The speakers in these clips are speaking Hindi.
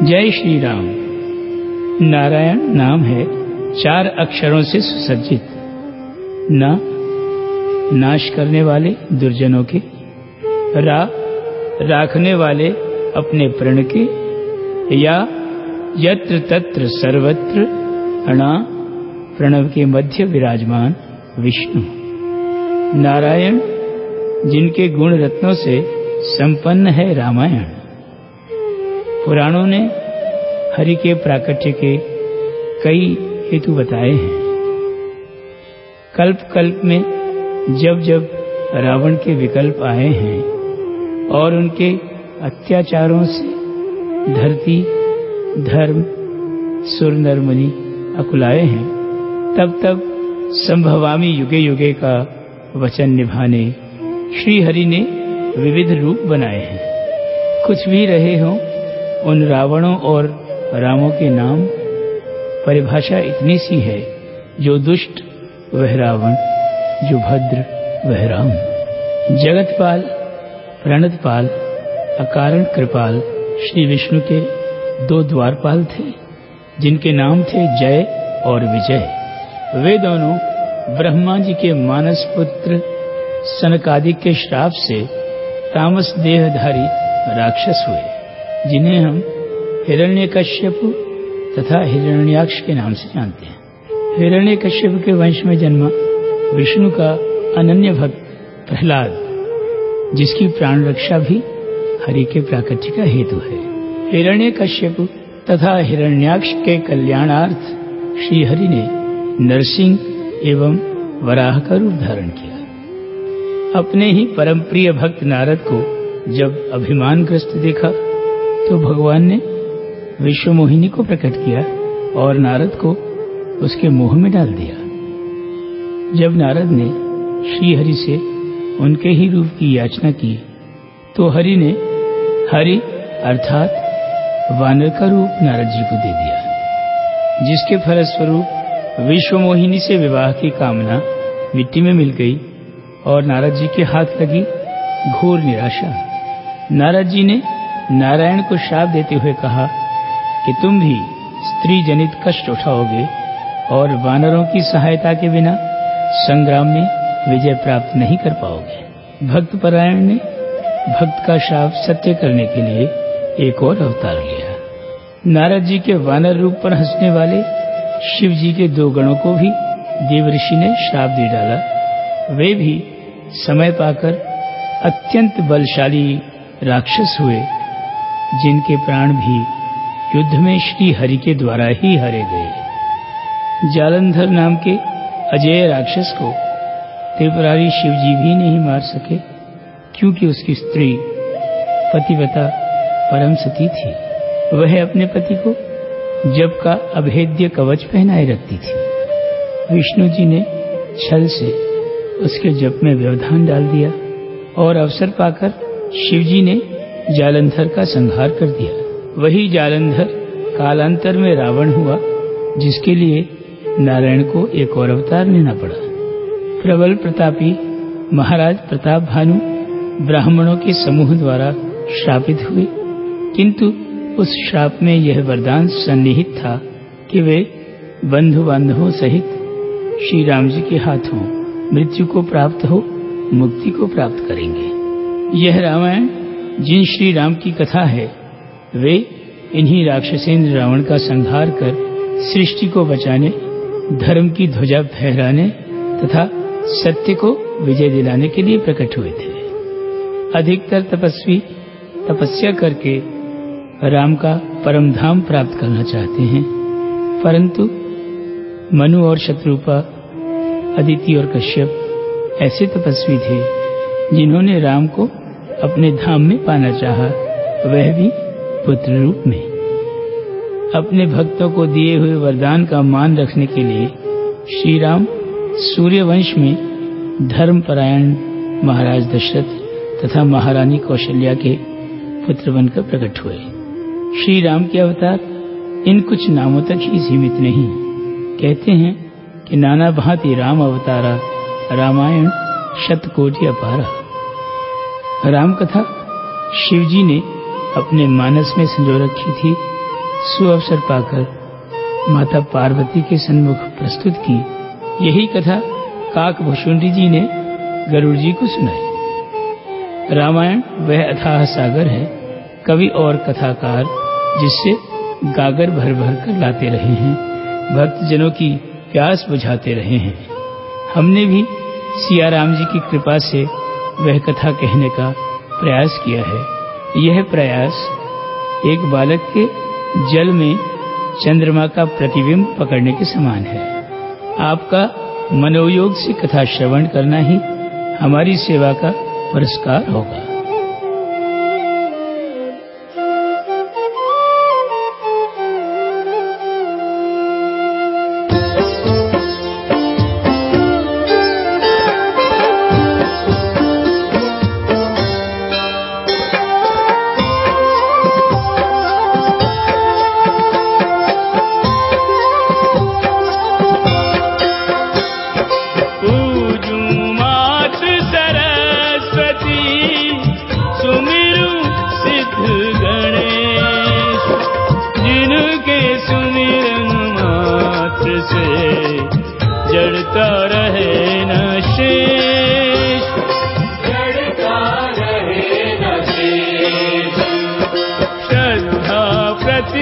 जय श्री राम नारायण नाम है, चार अक्षरों से सुसज्जित। न, नाश करने वाले दुर्जनों के, रा, राखने वाले अपने प्रण के, या यत्र तत्र सर्वत्र अणा, प्रणव के मध्य विराजमान विष्णु। नारायण, जिनके गुण रत्नों से संपन्न है रामायण। पुराणों ने हरि के प्राकट्य के कई हेतु बताए हैं। कल्प कल्प में जब जब रावण के विकल्प आए हैं और उनके अत्याचारों से धरती, धर्म, सुर नरमनी अकुलाए हैं तब तब संभवामी युगे युगे का वचन निभाने श्री हरि ने विविध रूप बनाए हैं। कुछ भी रहे हों उन रावणों और रामों के नाम। परिभाषा इतनी सी है, जो दुष्ट वह रावण, जो भद्र वह राम। जगतपाल, प्रणतपाल, अकारण कृपाल, श्री विष्णु के दो द्वारपाल थे, जिनके नाम थे जय और विजय। वे दोनों ब्रह्मा जी के मानस पुत्र सनकादिक के श्राप से तामस देहधारी राक्षस हुए। जिन्हें हम हिरण्यकश्यप तथा हिरण्याक्ष के नाम से जानते हैं। हिरण्यकश्यप के वंश में जन्मा विष्णु का अनन्य भक्त प्रहलाद, जिसकी प्राण रक्षा भी हरि के प्राकट्य का हेतु है। हिरण्यकश्यप तथा हिरण्याक्ष के कल्याणार्थ श्री हरि ने नरसिंह एवं वराह का रूप धारण किया। अपने ही परम प्रिय भक्त नारद को जब अभिमानग्रस्त देखा तो भगवान ने विश्व मोहिनी को प्रकट किया और नारद को उसके मुँह में डाल दिया। जब नारद ने श्री हरि से उनके ही रूप की याचना की तो हरि ने हरि अर्थात वानर का रूप नारद जी को दे दिया, जिसके फलस्वरूप विश्व मोहिनी से विवाह की कामना मिट्टी में मिल गई और नारद जी के हाथ लगी घोर निराशा। नारद जी ने नारायण को श्राप देते हुए कहा कि तुम भी स्त्री जनित कष्ट उठाओगे और वानरों की सहायता के बिना संग्राम में विजय प्राप्त नहीं कर पाओगे। भक्त परायण ने भक्त का श्राप सत्य करने के लिए एक और अवतार लिया। नारद जी के वानर रूप पर हंसने वाले शिव जी के दो गणों को भी देव ऋषि ने श्राप दे डाला। वे भी समय पाकर अत्यंत बलशाली राक्षस हुए। जिनके प्राण भी युद्ध में श्री हरि के द्वारा ही हरे गए। जालंधर नाम के अजय राक्षस को त्रिपुरारी शिव जी भी नहीं मार सके, क्योंकि उसकी स्त्री पतिव्रता परम सती थी। वह अपने पति को जब का अभेद्य कवच पहनाए रखती थी। विष्णु जी ने छल से उसके जप में व्यवधान डाल दिया और अवसर पाकर शिवजी ने जालंधर का संहार कर दिया। वही जालंधर कालांतर में रावण हुआ, जिसके लिए नारायण को एक और अवतार लेना पड़ा। प्रबल प्रतापी, महाराज प्रताप भानु ब्राह्मणों के समूह द्वारा श्रापित हुए। किंतु उस श्राप में यह वरदान सन्निहित था कि वे बंधु बांधवों सहित श्री राम जी के हाथों मृत्यु को प्राप्त हो, मुक्ति को प्राप्त करेंगे। यह रामायण जिन श्री राम की कथा है, वे इन्हीं राक्षसेंद्र रावण का संहार कर सृष्टि को बचाने, धर्म की ध्वजा फहराने तथा सत्य को विजय दिलाने के लिए प्रकट हुए थे। अधिकतर तपस्वी तपस्या करके राम का परम धाम प्राप्त करना चाहते हैं, परंतु मनु और शत्रुपा, अदिति और कश्यप ऐसे तपस्वी थे जिन्होंने राम को अपने धाम में पाना चाहा, वह भी पुत्र रूप में। अपने भक्तों को दिए हुए वरदान का मान रखने के लिए श्री राम सूर्यवंश में धर्मपरायण महाराज दशरथ तथा महारानी कौशल्या के पुत्र बनकर प्रकट हुए। श्री राम के अवतार इन कुछ नामों तक ही सीमित नहीं। कहते हैं कि नाना भांति राम अवतारा, रामायण शतकोटि अपारा। राम कथा शिवजी ने अपने मानस में संजो रखी थी। सुअवसर पाकर माता पार्वती के सन्मुख प्रस्तुत की। यही कथा काक भुषुंडी जी ने गरुड़ जी को सुनाई। रामायण वह अथाह सागर है, कवि और कथाकार, जिससे गागर भर भर कर लाते रहे हैं भक्त जनों की प्यास बुझाते रहे हैं। हमने भी सिया राम जी की कृपा से वह कथा कहने का प्रयास किया है। यह प्रयास एक बालक के जल में चंद्रमा का प्रतिबिंब पकड़ने के समान है। आपका मनोयोग से कथा श्रवण करना ही हमारी सेवा का पुरस्कार होगा।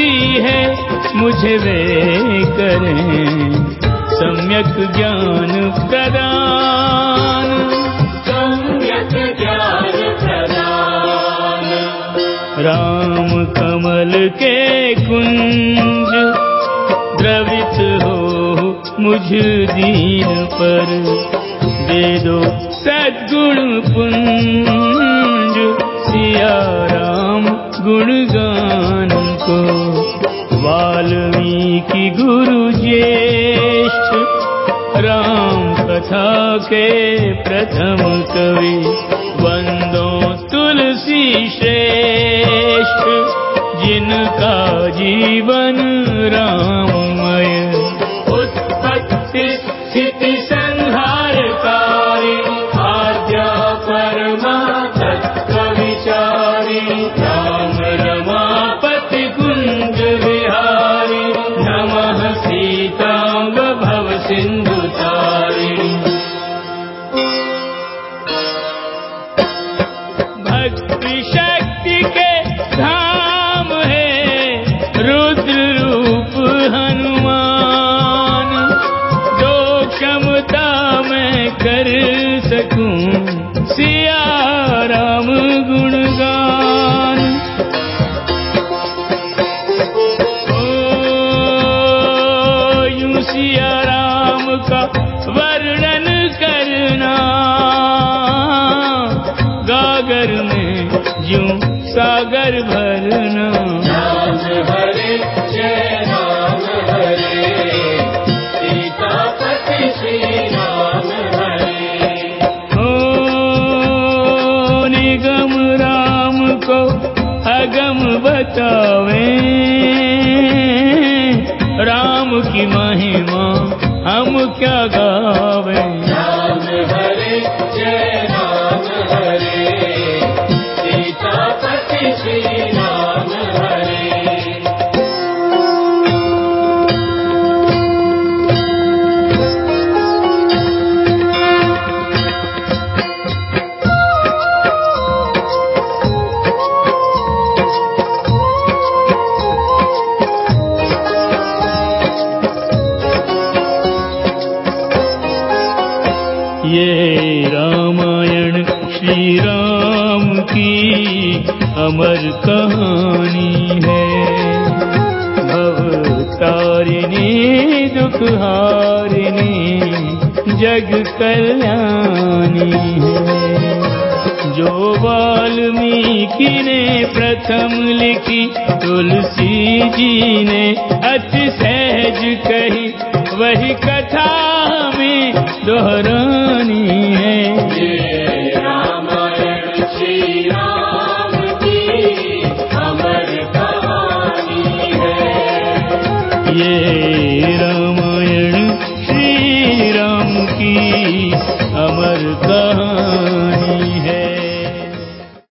विनती है मुझे वे करें सम्यक ज्ञान प्रदान। सम्यक ज्ञान प्रदान। राम कमल के कुंज द्रवित हो मुझ दीन पर। दे दो सद्गुण पुंज सिया राम गुणगान। वाल्मीकि गुरु ज्येष्ठ राम कथा के प्रथम कवि वंदो तुलसी श्रेष्ठ जिनका जीवन राममय सागर भरना राम हरे जय राम हरे। सीतापति श्री राम हरे। ओ निगम राम को अगम बतावे। राम की महिमा हम क्या गावे। दुख हारिणी जग कल्याणी जो वाल्मीकि ने प्रथम लिखी, तुलसी जी ने अति सहज कही, वही कथा में दोहरानी